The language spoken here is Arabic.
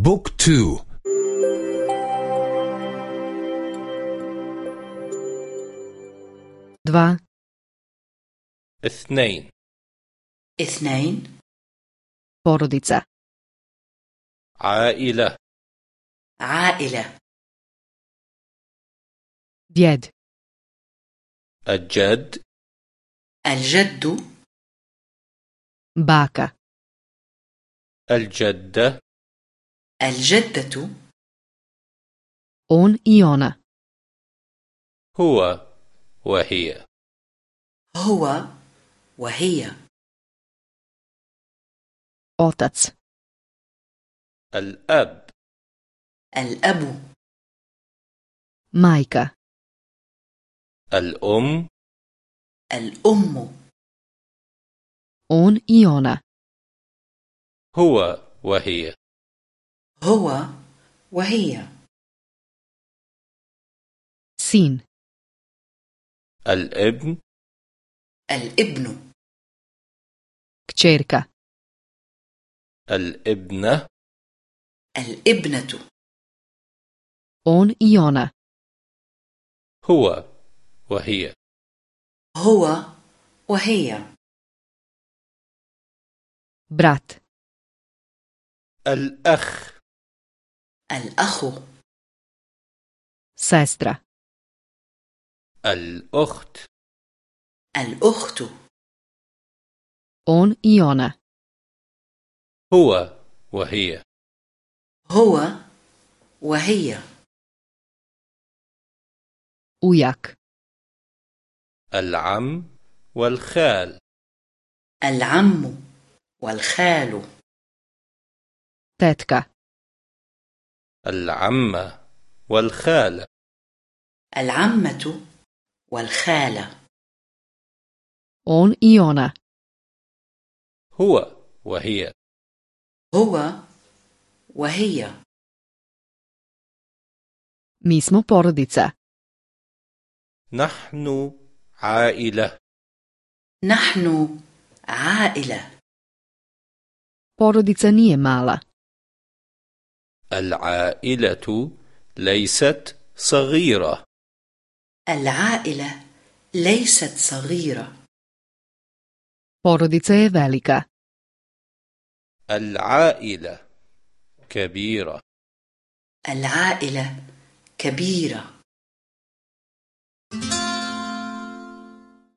بوك تو. Dva, اثنين. اثنين. Porodica, عائلة. عائلة. Djed, الجد. الجد. Baka, الجدة. الجدة. on i ona, هو وهي. هو وهي. otac, الأب. الأب. majka, الأم. الأم. on i ona, هو وهي. هو وهي. sin, الابن. الابن. kćerka, الابنة. الابنة. i ona, هو وهي. هو وهي. brat, الأخ. الأخ. sestra, الأخت. الأخت. on i ona, هو وهي. هو وهي. ujak, العم والخال. العم والخال. tetka, العمة والخالة. العمة والخالة. On i ona, هو وهي. هو وهي. Mi smo porodica, نحن عائلة. نحن عائلة. Porodica nije mala, العائلة ليست صغيرة. العائلة ليست صغيرة. Porodica je velika, العائلة كبيرة. العائلة كبيرة.